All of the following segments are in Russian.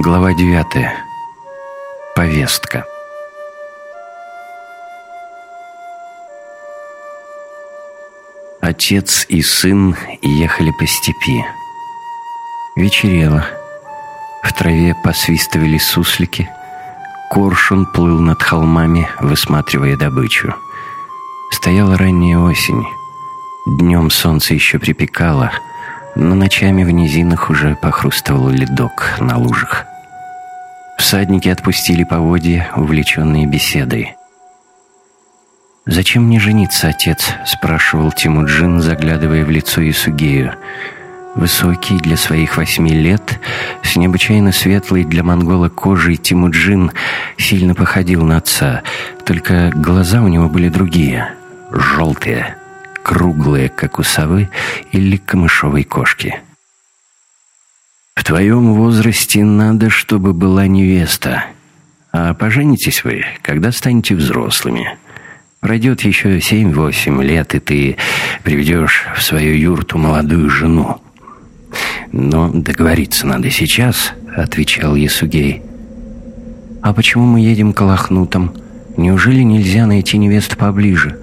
Глава 9. Повестка. Отец и сын ехали по степи. Вечерело. В траве посвистывали суслики. Коршун плыл над холмами, высматривая добычу. Стояла ранняя осень. Днем солнце еще припекало, но ночами в низинах уже похрустывал ледок на лужах. Всадники отпустили поводья, увлеченные беседой. «Зачем мне жениться, отец?» — спрашивал Тимуджин, заглядывая в лицо Исугею. Высокий для своих восьми лет, с необычайно светлой для монгола кожей Тимуджин сильно походил на отца, только глаза у него были другие, желтые, круглые, как у совы или камышовой кошки. Твоем возрасте надо, чтобы была невеста. А поженитесь вы, когда станете взрослыми. Пройдет еще семь-восемь лет, и ты приведешь в свою юрту молодую жену. Но договориться надо сейчас, отвечал Ясугей. А почему мы едем к Лохнутам? Неужели нельзя найти невесту поближе?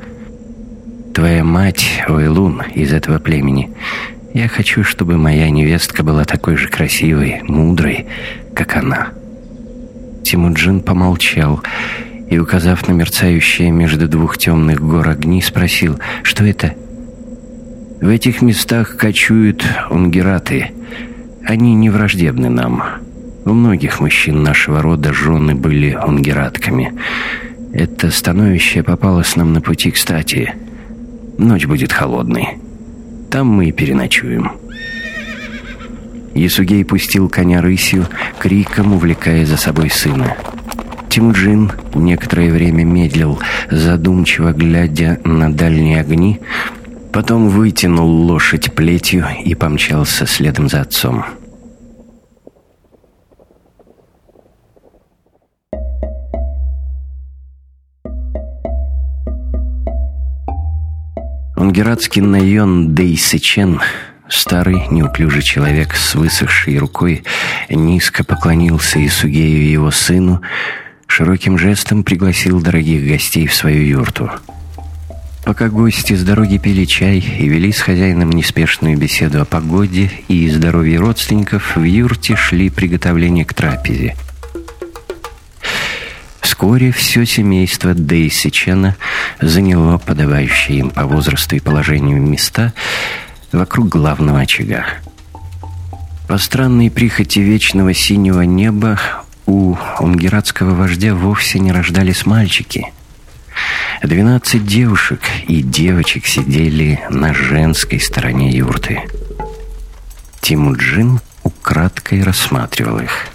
Твоя мать, Ойлун, из этого племени, я хочу, чтобы моя невестка была такой же красивой, мудрой, как она». Тимуджин помолчал и, указав на мерцающие между двух темных гор огни, спросил, что это? «В этих местах кочуют унгераты. Они не враждебны нам. У многих мужчин нашего рода жены были унгератками. Это становище попалось нам на пути кстати. Ночь будет холодной». Там мы и переночуем». Ясугей пустил коня рысью, криком увлекая за собой сына. Тимуджин некоторое время медлил, задумчиво глядя на дальние огни, потом вытянул лошадь плетью и помчался следом за отцом. Унгератский наен Дейсычен, старый неуклюжий человек с высохшей рукой, низко поклонился Исугею и его сыну, широким жестом пригласил дорогих гостей в свою юрту. Пока гости с дороги пили чай и вели с хозяином неспешную беседу о погоде и здоровье родственников, в юрте шли приготовления к трапезе. Вскоре все семейство Дейси Чена заняло подавающие им по возрасту и положению места вокруг главного очага. По странной прихоти вечного синего неба у унгератского вождя вовсе не рождались мальчики. Двенадцать девушек и девочек сидели на женской стороне юрты. Тимуджин украдкой рассматривал их.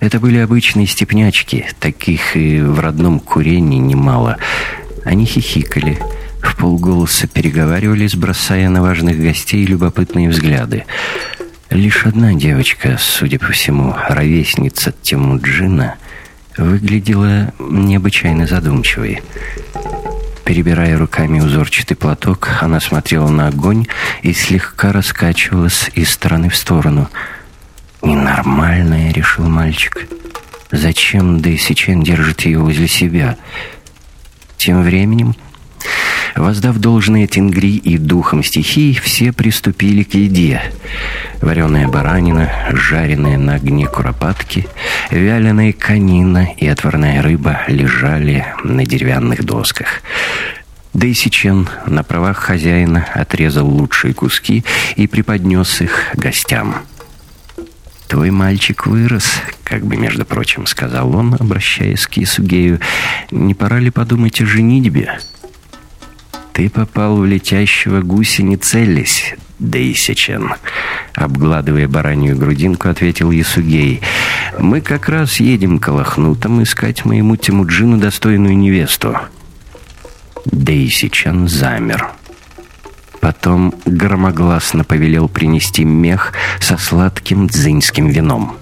Это были обычные степнячки, таких и в родном курении немало. Они хихикали, в полголоса переговаривались, бросая на важных гостей любопытные взгляды. Лишь одна девочка, судя по всему, ровесница Тимуджина, выглядела необычайно задумчивой. Перебирая руками узорчатый платок, она смотрела на огонь и слегка раскачивалась из стороны в сторону – «Ненормальная», — решил мальчик. «Зачем Дэйси Чен держит ее возле себя?» Тем временем, воздав должное Тенгри и духом стихий, все приступили к еде. Вареная баранина, жареная на огне куропатки, вяленая конина и отварная рыба лежали на деревянных досках. Дэйси Чен на правах хозяина отрезал лучшие куски и преподнес их гостям. «Твой мальчик вырос», — как бы, между прочим, сказал он, обращаясь к Исугею. «Не пора ли подумать о женитьбе?» «Ты попал в летящего гуся, не целясь, Дейсичен», — обгладывая баранью грудинку, ответил Ясугей. «Мы как раз едем к Алахнутам искать моему Тимуджину достойную невесту». Дейсичен замер. Потом громогласно повелел принести мех со сладким дзыньским вином.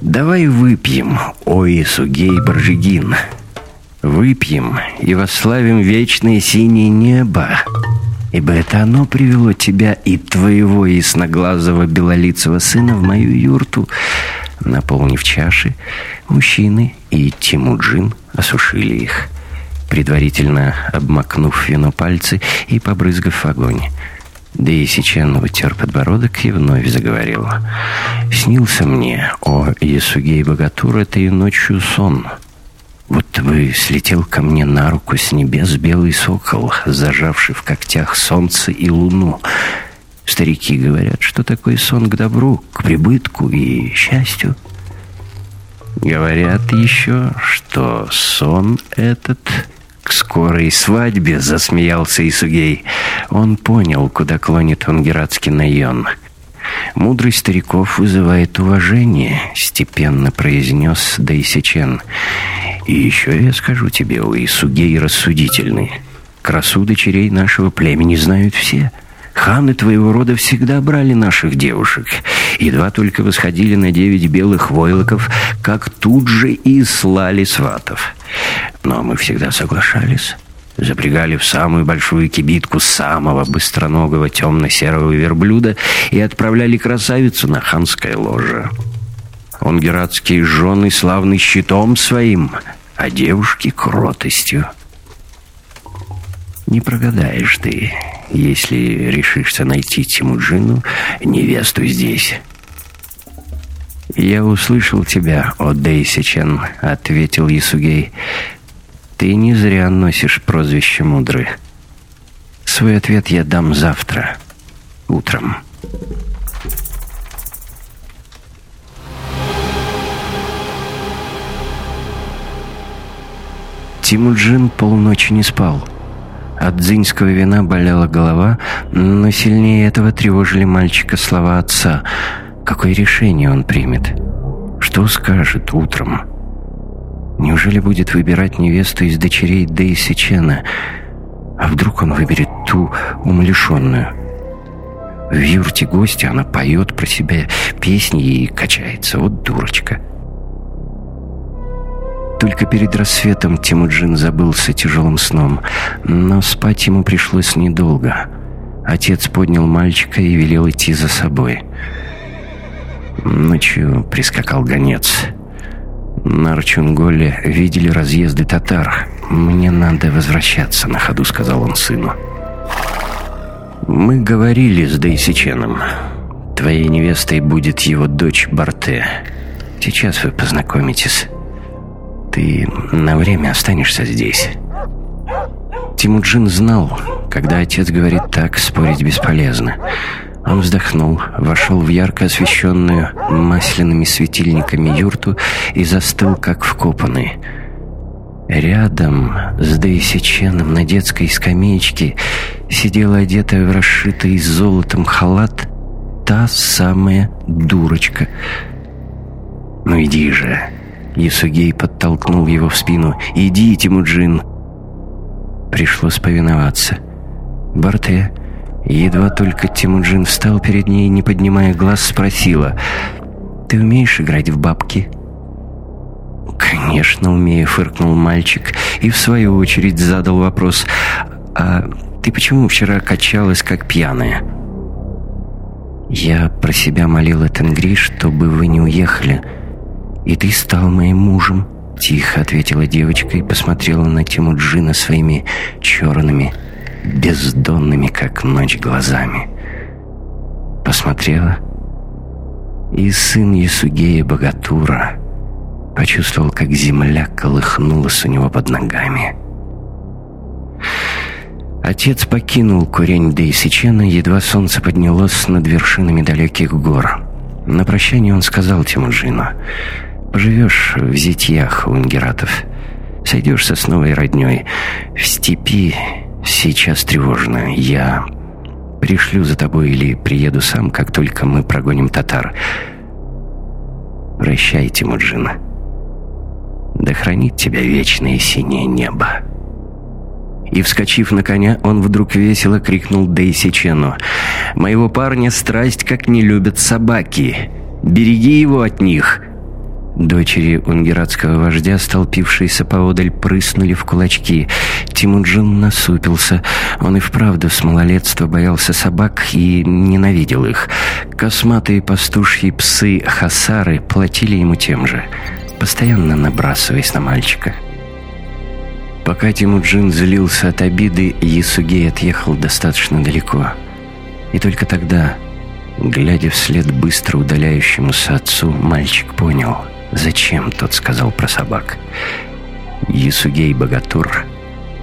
«Давай выпьем, ой, Сугей Баржигин. Выпьем и восславим вечное синее небо, ибо это оно привело тебя и твоего ясноглазого белолицего сына в мою юрту, Наполнив чаши, мужчины и Тимуджин осушили их, предварительно обмакнув вино пальцы и побрызгав огонь. Да и Сичен вытер подбородок и вновь заговорил. «Снился мне, о Ясугей Богатур, этой ночью сон. Вот бы слетел ко мне на руку с небес белый сокол, зажавший в когтях солнце и луну». Старики говорят, что такой сон к добру, к прибытку и счастью. Говорят еще, что сон этот к скорой свадьбе, засмеялся Исугей. Он понял, куда клонит Онгератский наен. «Мудрость стариков вызывает уважение», — степенно произнес Дейсичен. «И еще я скажу тебе, о Исугей рассудительный. Красу дочерей нашего племени знают все». Ханы твоего рода всегда брали наших девушек. Едва только восходили на девять белых войлоков, как тут же и слали сватов. Но мы всегда соглашались. Запрягали в самую большую кибитку самого быстроногого темно-серого верблюда и отправляли красавицу на ханское ложе. Он гератские жены славный щитом своим, а девушки кротостью. Не прогадаешь ты, если решишься найти Тимуджину, невесту здесь. «Я услышал тебя, о Дейсичен», — ответил Ясугей. «Ты не зря носишь прозвище Мудрый. Свой ответ я дам завтра, утром». Тимуджин полночи не спал. От дзиньского вина болела голова, но сильнее этого тревожили мальчика слова отца. Какое решение он примет? Что скажет утром? Неужели будет выбирать невесту из дочерей Дейси Чена? А вдруг он выберет ту умалишенную? В юрте гостя она поет про себя песни и качается. Вот дурочка. Только перед рассветом Тимуджин забылся тяжелым сном, но спать ему пришлось недолго. Отец поднял мальчика и велел идти за собой. Ночью прискакал гонец. На Арчунголе видели разъезды татар. «Мне надо возвращаться на ходу», — сказал он сыну. «Мы говорили с Дейсиченом. Твоей невестой будет его дочь Барте. Сейчас вы познакомитесь». Ты на время останешься здесь. Тимуджин знал, когда отец говорит так, спорить бесполезно. Он вздохнул, вошел в ярко освещенную масляными светильниками юрту и застыл, как вкопанный. Рядом с Дейсиченом на детской скамеечке сидела одетая в расшитый золотом халат та самая дурочка. «Ну иди же!» Ясугей подтолкнул его в спину. «Иди, Тимуджин!» Пришлось повиноваться. Барте, едва только Тимуджин встал перед ней, не поднимая глаз, спросила. «Ты умеешь играть в бабки?» «Конечно, умею», — фыркнул мальчик и в свою очередь задал вопрос. «А ты почему вчера качалась, как пьяная?» «Я про себя молила Тенгри, чтобы вы не уехали», «И ты стал моим мужем», — тихо ответила девочка и посмотрела на Тиму Джина своими черными, бездонными, как ночь, глазами. Посмотрела, и сын Ясугея Богатура почувствовал, как земля колыхнулась у него под ногами. Отец покинул курень Дейсичена, едва солнце поднялось над вершинами далеких гор. На прощание он сказал Тимуджину — Поживешь в зитьях у ингератов. Сойдешься с новой родней. В степи сейчас тревожно. Я пришлю за тобой или приеду сам, как только мы прогоним татар. Прощай, Тимуджин. Да хранит тебя вечное синее небо. И, вскочив на коня, он вдруг весело крикнул Дейси Чену. «Моего парня страсть как не любят собаки. Береги его от них!» Дочери унгератского вождя, столпившиеся поодаль, прыснули в кулачки. Тимуджин насупился. Он и вправду с малолетства боялся собак и ненавидел их. Косматые пастушьи псы Хасары платили ему тем же, постоянно набрасываясь на мальчика. Пока Тимуджин злился от обиды, Ясугей отъехал достаточно далеко. И только тогда, глядя вслед быстро удаляющемуся отцу, мальчик понял — Зачем тот сказал про собак? Ясугей Богатур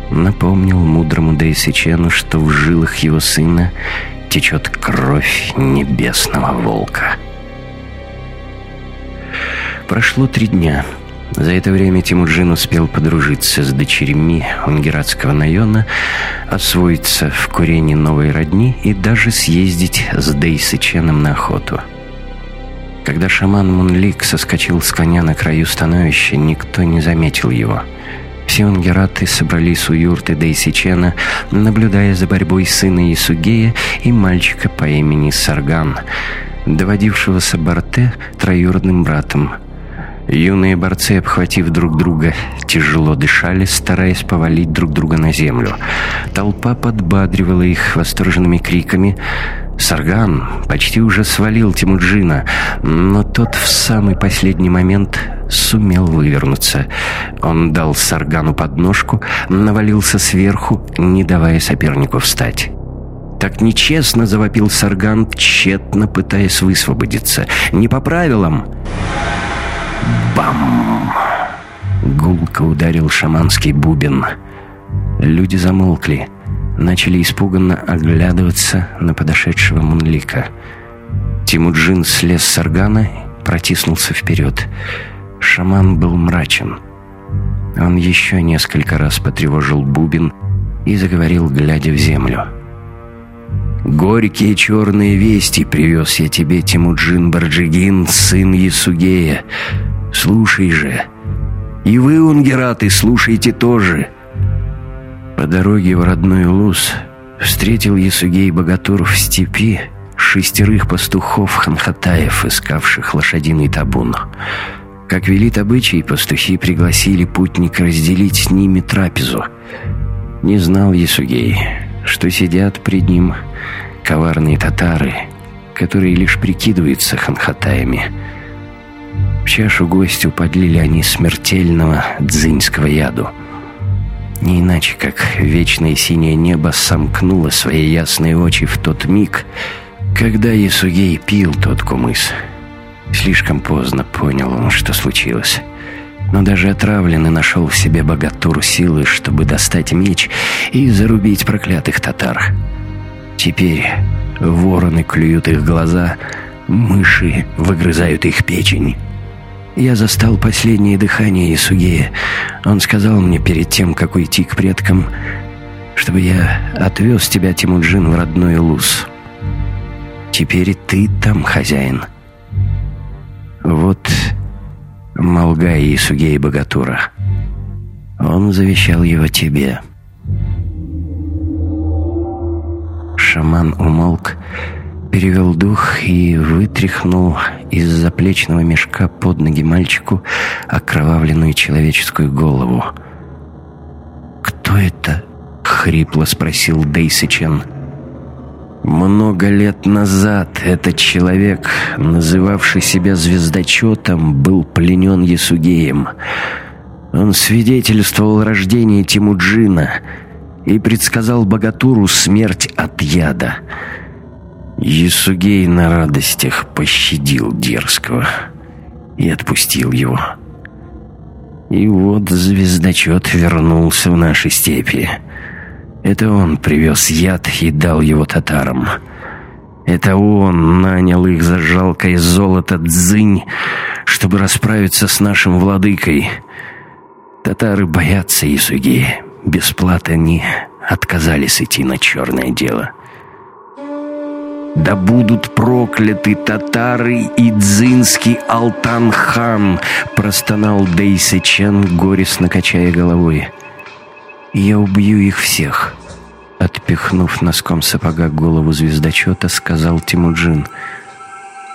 напомнил мудрому Дейсичену, что в жилах его сына течет кровь небесного волка. Прошло три дня. За это время Тимуджин успел подружиться с дочерьми Унгератского района, освоиться в курении новой родни и даже съездить с Дейсыченом на охоту. Когда шаман Мунлик соскочил с коня на краю становища, никто не заметил его. Все унгераты собрались у юрты Дейсичена, наблюдая за борьбой сына Исугея и мальчика по имени Сарган, доводившегося Барте троюродным братом. Юные борцы, обхватив друг друга, тяжело дышали, стараясь повалить друг друга на землю. Толпа подбадривала их восторженными криками – Сарган почти уже свалил Тимуджина, но тот в самый последний момент сумел вывернуться. Он дал Саргану подножку, навалился сверху, не давая сопернику встать. Так нечестно завопил Сарган, тщетно пытаясь высвободиться. Не по правилам. Бам! Гулко ударил шаманский бубен. Люди замолкли начали испуганно оглядываться на подошедшего Мунлика. Тимуджин слез с органа, протиснулся вперед. Шаман был мрачен. Он еще несколько раз потревожил бубен и заговорил, глядя в землю. «Горькие черные вести привез я тебе, Тимуджин Барджигин, сын Ясугея. Слушай же. И вы, унгераты, слушайте тоже. По дороге в родной Луз встретил Ясугей Богатур в степи шестерых пастухов ханхатаев, искавших лошадиный табун. Как велит обычай, пастухи пригласили путника разделить с ними трапезу. Не знал Ясугей, что сидят пред ним коварные татары, которые лишь прикидываются ханхатаями. В чашу гостю подлили они смертельного дзыньского яду — не иначе, как вечное синее небо сомкнуло свои ясные очи в тот миг, когда Ясугей пил тот кумыс. Слишком поздно понял он, что случилось. Но даже отравленный нашел в себе богатуру силы, чтобы достать меч и зарубить проклятых татар. Теперь вороны клюют их глаза, мыши выгрызают их печень. Я застал последнее дыхание Исугея. Он сказал мне перед тем, как уйти к предкам, чтобы я отвез тебя, Тимуджин, в родной Луз. Теперь ты там хозяин. Вот Малгай Исугей Богатура. Он завещал его тебе. Шаман умолк, перевел дух и вытряхнул из заплечного мешка под ноги мальчику окровавленную человеческую голову. «Кто это?» — хрипло спросил Дейсичен. Много лет назад этот человек, называвший себя звездочетом, был пленен Ясугеем. Он свидетельствовал рождение Тимуджина и предсказал богатуру смерть от яда — Ясугей на радостях пощадил дерзкого и отпустил его. И вот звездочет вернулся в наши степи. Это он привез яд и дал его татарам. Это он нанял их за жалкое золото дзынь, чтобы расправиться с нашим владыкой. Татары боятся Исуги. Бесплатно они отказались идти на черное дело. Да будут прокляты татары и дзинский Алтан-хан, простонал Дейсе Чен, горестно качая головой. Я убью их всех. Отпихнув носком сапога голову звездочета, сказал Тимуджин.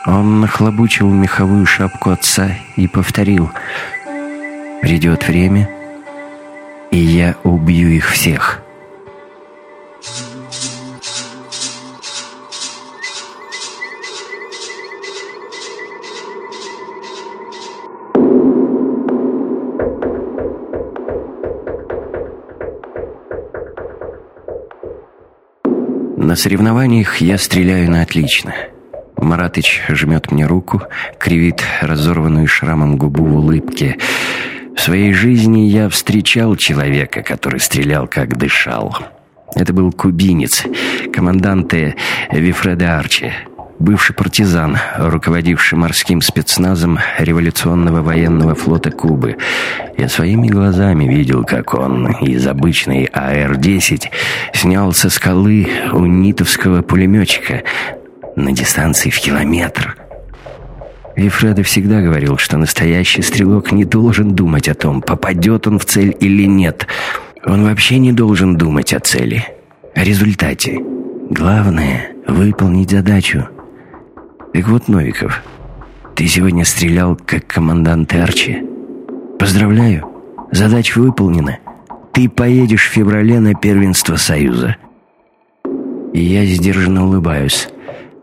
Он нахлобучил меховую шапку отца и повторил «Придет время, и я убью их всех». На соревнованиях я стреляю на отлично. Маратыч жмет мне руку, кривит разорванную шрамом губу в улыбке. В своей жизни я встречал человека, который стрелял, как дышал. Это был кубинец, командант Вифреда Арчи бывший партизан, руководивший морским спецназом революционного военного флота Кубы. Я своими глазами видел, как он из обычной АР-10 снял со скалы у нитовского пулеметчика на дистанции в километр. И Фреда всегда говорил, что настоящий стрелок не должен думать о том, попадет он в цель или нет. Он вообще не должен думать о цели, о результате. Главное — выполнить задачу. Так вот, Новиков, ты сегодня стрелял как командант Арчи. Поздравляю, задача выполнена. Ты поедешь в феврале на первенство Союза. И я сдержанно улыбаюсь.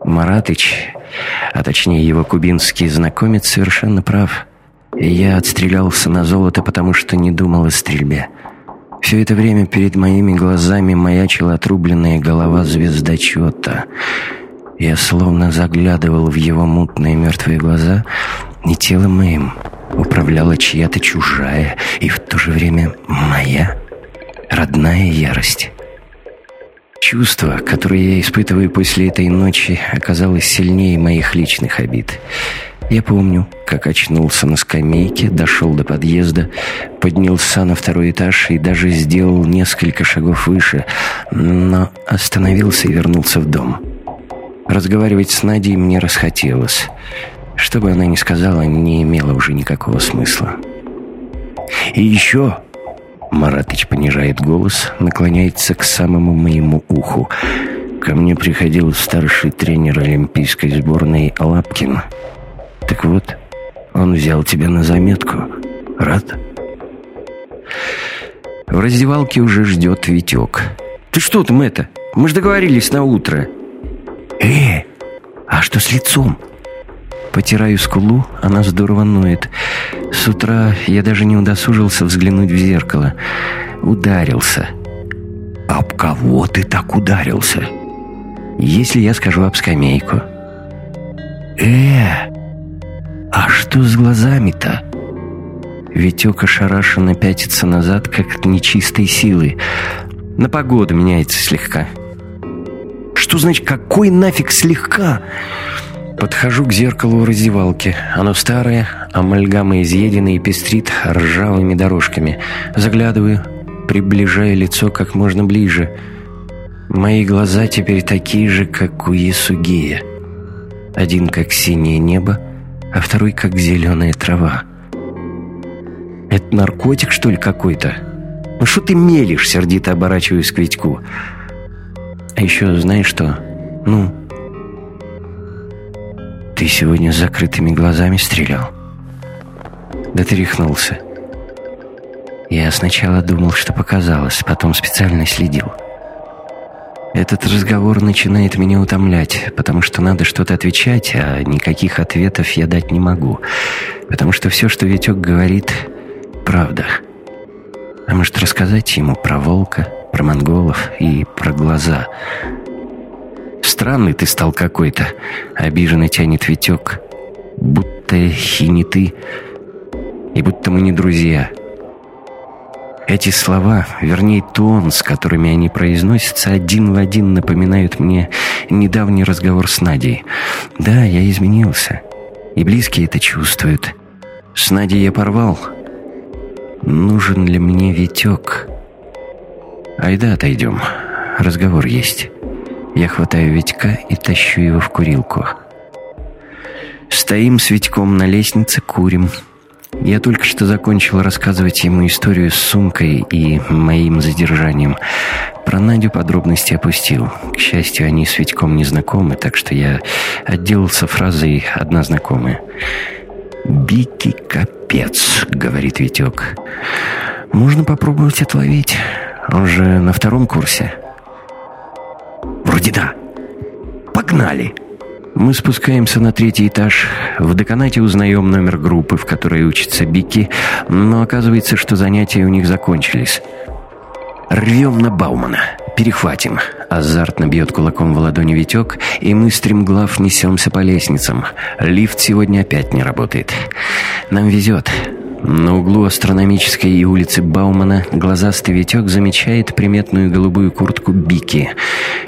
Маратыч, а точнее его кубинский знакомец, совершенно прав. Я отстрелялся на золото, потому что не думал о стрельбе. Все это время перед моими глазами маячила отрубленная голова звездочета — я словно заглядывал в его мутные мертвые глаза, и телом моим управляла чья-то чужая и в то же время моя родная ярость. Чувство, которое я испытываю после этой ночи, оказалось сильнее моих личных обид. Я помню, как очнулся на скамейке, дошел до подъезда, поднялся на второй этаж и даже сделал несколько шагов выше, но остановился и вернулся в дом. Разговаривать с Надей мне расхотелось. Что бы она ни сказала, не имело уже никакого смысла. «И еще...» Маратыч понижает голос, наклоняется к самому моему уху. Ко мне приходил старший тренер олимпийской сборной Лапкин. Так вот, он взял тебя на заметку. Рад? В раздевалке уже ждет Витек. «Ты что там это? Мы же договорились на утро!» «Э, а что с лицом?» Потираю скулу, она здорово ноет. С утра я даже не удосужился взглянуть в зеркало. Ударился. «Об кого ты так ударился?» «Если я скажу об скамейку». «Э, а что с глазами-то?» Витек ошарашенно пятится назад, как от нечистой силы. На погоду меняется слегка. Что значит «какой нафиг слегка»?» Подхожу к зеркалу раздевалки. Оно старое, амальгама изъедено и пестрит ржавыми дорожками. Заглядываю, приближая лицо как можно ближе. Мои глаза теперь такие же, как у Ясугея. Один как синее небо, а второй как зеленая трава. «Это наркотик, что ли, какой-то?» «Ну что ты мелешь?» — сердито оборачиваюсь к Витьку. А еще знаешь что? Ну, ты сегодня с закрытыми глазами стрелял? Да ты рехнулся. Я сначала думал, что показалось, потом специально следил. Этот разговор начинает меня утомлять, потому что надо что-то отвечать, а никаких ответов я дать не могу. Потому что все, что Витек говорит, правда. А может рассказать ему про волка, про монголов и про глаза. «Странный ты стал какой-то», — обиженно тянет Витек. «Будто и ты, и будто мы не друзья». Эти слова, вернее тон, с которыми они произносятся, один в один напоминают мне недавний разговор с Надей. Да, я изменился, и близкие это чувствуют. С Надей я порвал. Нужен ли мне Витек?» Айда отойдем. Разговор есть. Я хватаю Витька и тащу его в курилку. Стоим с Витьком на лестнице, курим. Я только что закончил рассказывать ему историю с сумкой и моим задержанием. Про Надю подробности опустил. К счастью, они с Витьком не знакомы, так что я отделался фразой «одна знакомая». «Бики капец», — говорит Витек. «Можно попробовать отловить. Он же на втором курсе». «Вроде да. Погнали!» Мы спускаемся на третий этаж. В деканате узнаем номер группы, в которой учится Бики, но оказывается, что занятия у них закончились. Рвем на Баумана. Перехватим. Азартно бьет кулаком в ладони Витек, и мы стремглав несемся по лестницам. Лифт сегодня опять не работает. Нам везет. На углу астрономической и улицы Баумана глазастый Витек замечает приметную голубую куртку Бики.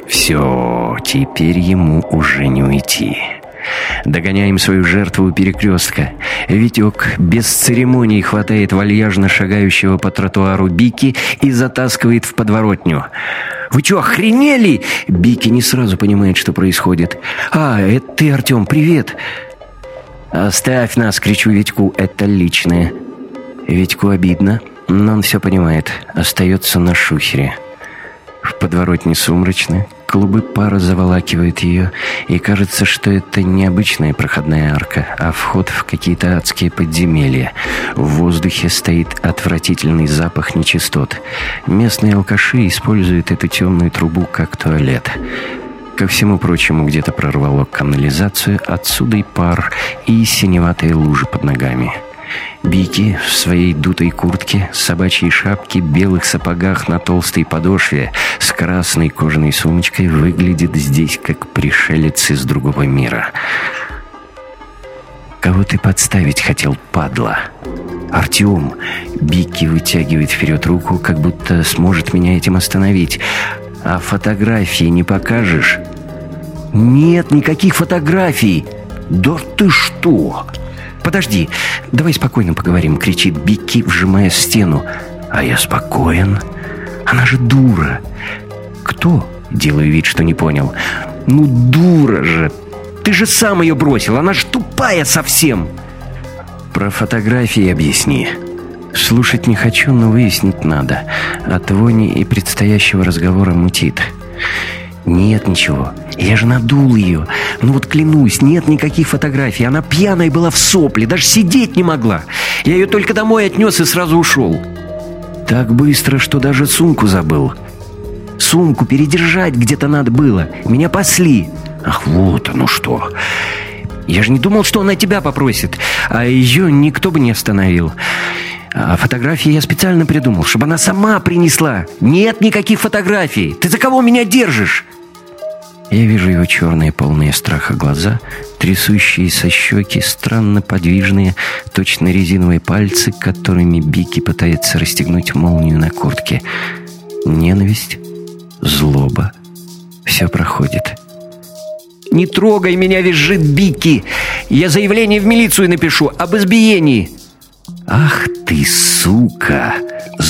Все, теперь ему уже не уйти. Догоняем свою жертву у перекрестка. Витек без церемоний хватает вальяжно шагающего по тротуару Бики и затаскивает в подворотню. «Вы что, охренели?» Бики не сразу понимает, что происходит. «А, это ты, Артем, привет!» «Оставь нас!» — кричу Витьку. «Это личное!» Витьку обидно, но он все понимает. Остается на шухере. В подворотне сумрачно, клубы пара заволакивают ее, и кажется, что это не обычная проходная арка, а вход в какие-то адские подземелья. В воздухе стоит отвратительный запах нечистот. Местные алкаши используют эту темную трубу как туалет. Ко всему прочему, где-то прорвало канализацию, отсюда и пар, и синеватые лужи под ногами. Бики в своей дутой куртке, собачьей шапке, белых сапогах на толстой подошве с красной кожаной сумочкой выглядит здесь как пришелец из другого мира. «Кого ты подставить хотел, падла?» «Артем!» Бики вытягивает вперед руку, как будто сможет меня этим остановить. «А фотографии не покажешь?» «Нет никаких фотографий!» «Да ты что?» «Подожди, давай спокойно поговорим», — кричит Бикки, вжимая стену. «А я спокоен. Она же дура». «Кто?» — делаю вид, что не понял. «Ну, дура же! Ты же сам ее бросил, она же тупая совсем!» «Про фотографии объясни». Слушать не хочу, но выяснить надо. От вони и предстоящего разговора мутит. «Нет ничего. Я же надул ее. Ну вот клянусь, нет никаких фотографий. Она пьяная была в сопле, даже сидеть не могла. Я ее только домой отнес и сразу ушел. Так быстро, что даже сумку забыл. Сумку передержать где-то надо было. Меня пасли. Ах, вот оно что. Я же не думал, что она тебя попросит, а ее никто бы не остановил. А фотографии я специально придумал, чтобы она сама принесла. Нет никаких фотографий. Ты за кого меня держишь? Я вижу его черные, полные страха глаза, трясущиеся щеки, странно подвижные, точно резиновые пальцы, которыми Бики пытается расстегнуть молнию на куртке. Ненависть, злоба. Все проходит. «Не трогай меня!» — визжит Бики. «Я заявление в милицию напишу об избиении!» «Ах ты, сука!»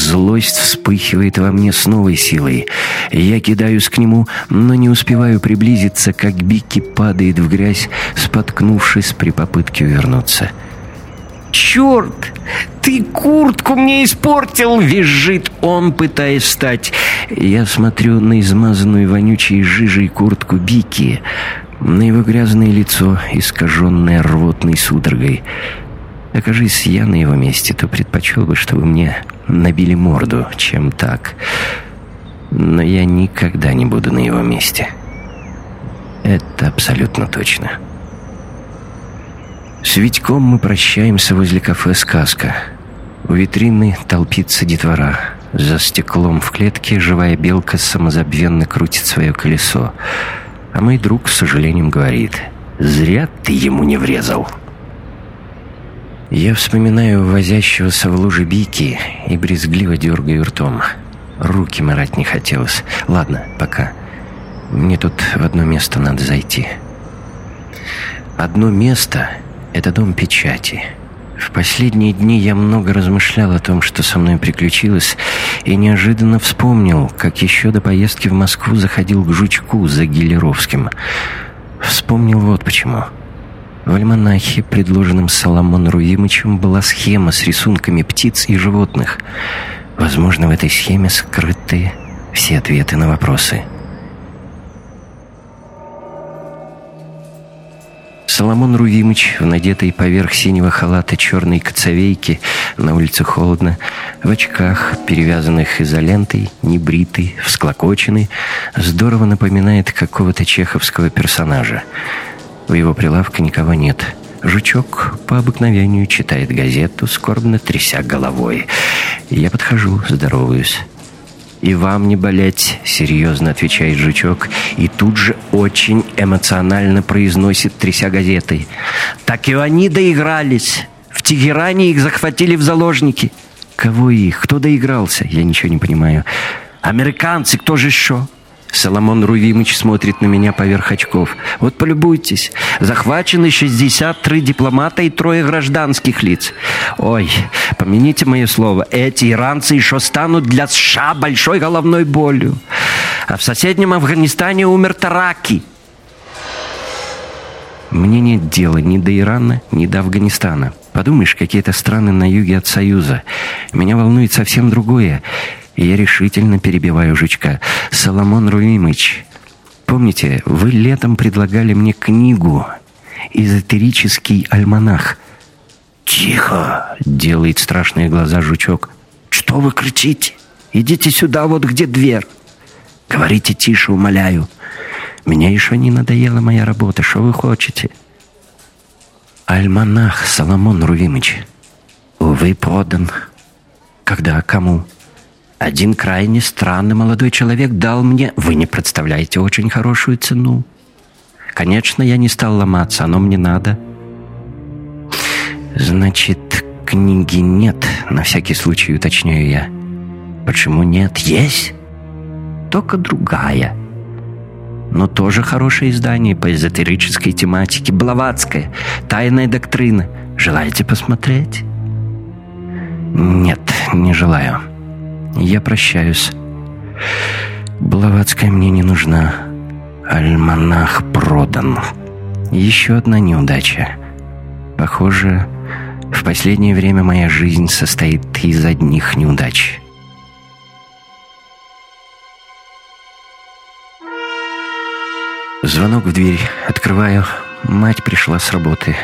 Злость вспыхивает во мне с новой силой. Я кидаюсь к нему, но не успеваю приблизиться, как Бикки падает в грязь, споткнувшись при попытке увернуться. «Черт! Ты куртку мне испортил!» — визжит он, пытаясь встать. Я смотрю на измазанную вонючей жижей куртку Бики, на его грязное лицо, искаженное рвотной судорогой. Окажись я на его месте, то предпочел бы, чтобы мне набили морду, чем так. Но я никогда не буду на его месте. Это абсолютно точно. С Витьком мы прощаемся возле кафе «Сказка». У витрины толпится детвора. За стеклом в клетке живая белка самозабвенно крутит свое колесо. А мой друг с сожалением говорит, «Зря ты ему не врезал». Я вспоминаю возящегося в луже Бики и брезгливо дергаю ртом. Руки морать не хотелось. Ладно, пока. Мне тут в одно место надо зайти. Одно место — это дом печати. В последние дни я много размышлял о том, что со мной приключилось, и неожиданно вспомнил, как еще до поездки в Москву заходил к Жучку за Гилеровским. Вспомнил вот почему — в альманахе, предложенном Соломон Руимычем, была схема с рисунками птиц и животных. Возможно, в этой схеме скрыты все ответы на вопросы. Соломон Рувимыч в надетой поверх синего халата черной коцовейки, на улице холодно, в очках, перевязанных изолентой, небритый, всклокоченный, здорово напоминает какого-то чеховского персонажа. У его прилавка никого нет. Жучок по обыкновению читает газету, скорбно тряся головой. Я подхожу, здороваюсь. «И вам не болеть», — серьезно отвечает жучок, и тут же очень эмоционально произносит, тряся газетой. «Так и они доигрались. В Тегеране их захватили в заложники». «Кого их? Кто доигрался?» Я ничего не понимаю. «Американцы, кто же еще?» Соломон Рувимыч смотрит на меня поверх очков. Вот полюбуйтесь. Захвачены 63 дипломата и трое гражданских лиц. Ой, помяните мое слово, эти иранцы еще станут для США большой головной болью. А в соседнем Афганистане умер Тараки. Мне нет дела ни до Ирана, ни до Афганистана. Подумаешь, какие-то страны на юге от Союза. Меня волнует совсем другое. Я решительно перебиваю жучка. «Соломон Руимыч, помните, вы летом предлагали мне книгу «Эзотерический альманах». «Тихо!» — делает страшные глаза жучок. «Что вы кричите? Идите сюда, вот где дверь!» «Говорите тише, умоляю!» «Меня еще не надоела моя работа. Что вы хотите?» «Альманах, Соломон Рувимыч. Увы, продан. Когда? Кому?» Один крайне странный молодой человек дал мне, вы не представляете, очень хорошую цену. Конечно, я не стал ломаться, оно мне надо. Значит, книги нет, на всякий случай уточняю я. Почему нет? Есть. Только другая. Но тоже хорошее издание по эзотерической тематике. Блаватская. Тайная доктрина. Желаете посмотреть? Нет, не желаю. Я прощаюсь. Блаватская мне не нужна. Альманах продан. Еще одна неудача. Похоже, в последнее время моя жизнь состоит из одних неудач. Звонок в дверь. Открываю. Мать пришла с работы.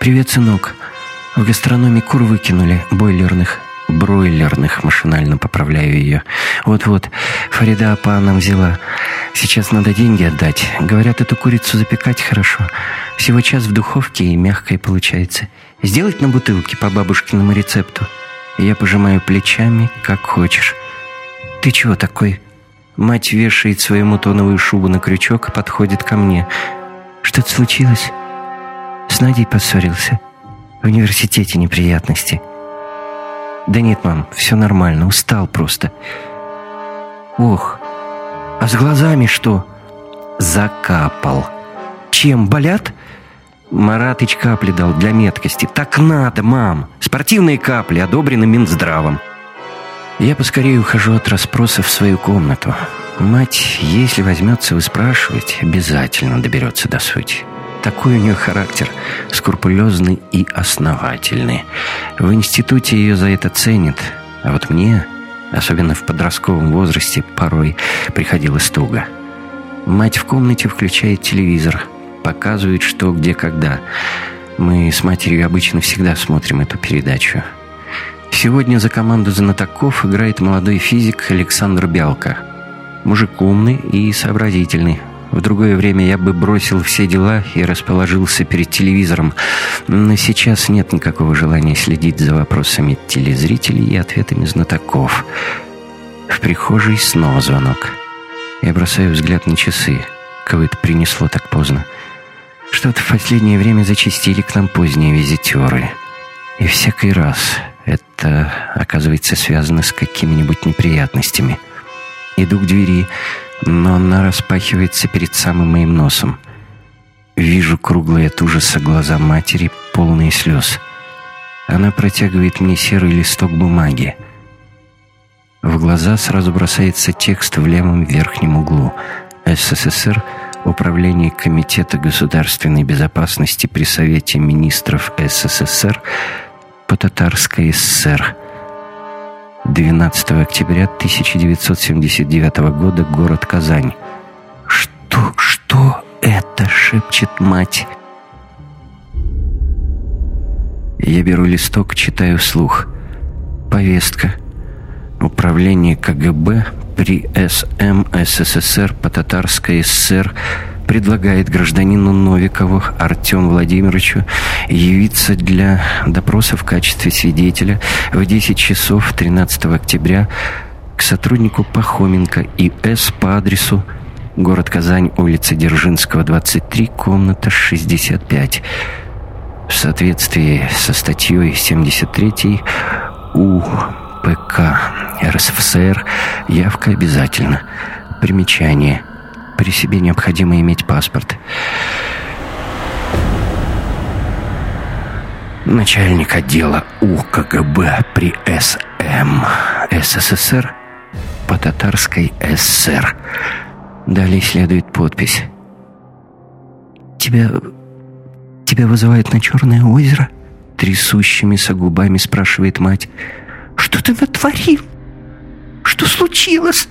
«Привет, сынок. В гастрономе кур выкинули, бойлерных бройлерных, машинально поправляю ее. Вот-вот, Фарида апа нам взяла. Сейчас надо деньги отдать. Говорят, эту курицу запекать хорошо. Всего час в духовке и мягкое получается. Сделать на бутылке по бабушкиному рецепту. Я пожимаю плечами, как хочешь. Ты чего такой? Мать вешает свою мутоновую шубу на крючок и подходит ко мне. Что-то случилось? С Надей поссорился. В университете неприятности. «Да нет, мам, все нормально, устал просто». «Ох, а с глазами что?» «Закапал». «Чем, болят?» Маратыч капли дал для меткости. «Так надо, мам! Спортивные капли одобрены Минздравом». Я поскорее ухожу от расспросов в свою комнату. Мать, если возьмется выспрашивать, обязательно доберется до сути. Такой у нее характер, скрупулезный и основательный. В институте ее за это ценят, а вот мне, особенно в подростковом возрасте, порой приходилось туго. Мать в комнате включает телевизор, показывает, что, где, когда. Мы с матерью обычно всегда смотрим эту передачу. Сегодня за команду знатоков играет молодой физик Александр Бялко. Мужик умный и сообразительный, в другое время я бы бросил все дела и расположился перед телевизором, но сейчас нет никакого желания следить за вопросами телезрителей и ответами знатоков. В прихожей снова звонок. Я бросаю взгляд на часы. Кого это принесло так поздно? Что-то в последнее время зачастили к нам поздние визитеры. И всякий раз это оказывается связано с какими-нибудь неприятностями. Иду к двери, но она распахивается перед самым моим носом. Вижу круглые от ужаса глаза матери, полные слез. Она протягивает мне серый листок бумаги. В глаза сразу бросается текст в левом верхнем углу. СССР, Управление Комитета государственной безопасности при Совете министров СССР по Татарской ССР. 12 октября 1979 года, город Казань. «Что, что это?» — шепчет мать. Я беру листок, читаю вслух. Повестка. Управление КГБ при СМ СССР по Татарской ССР предлагает гражданину Новикову Артему Владимировичу явиться для допроса в качестве свидетеля в 10 часов 13 октября к сотруднику Пахоменко И.С. по адресу город Казань, улица Дзержинского, 23, комната 65. В соответствии со статьей 73 УПК РСФСР явка обязательно. Примечание – при себе необходимо иметь паспорт. Начальник отдела УКГБ при СМ СССР по татарской ССР. Далее следует подпись. «Тебя... тебя вызывает на Черное озеро?» Трясущимися губами спрашивает мать. «Что ты натворил? Что случилось?»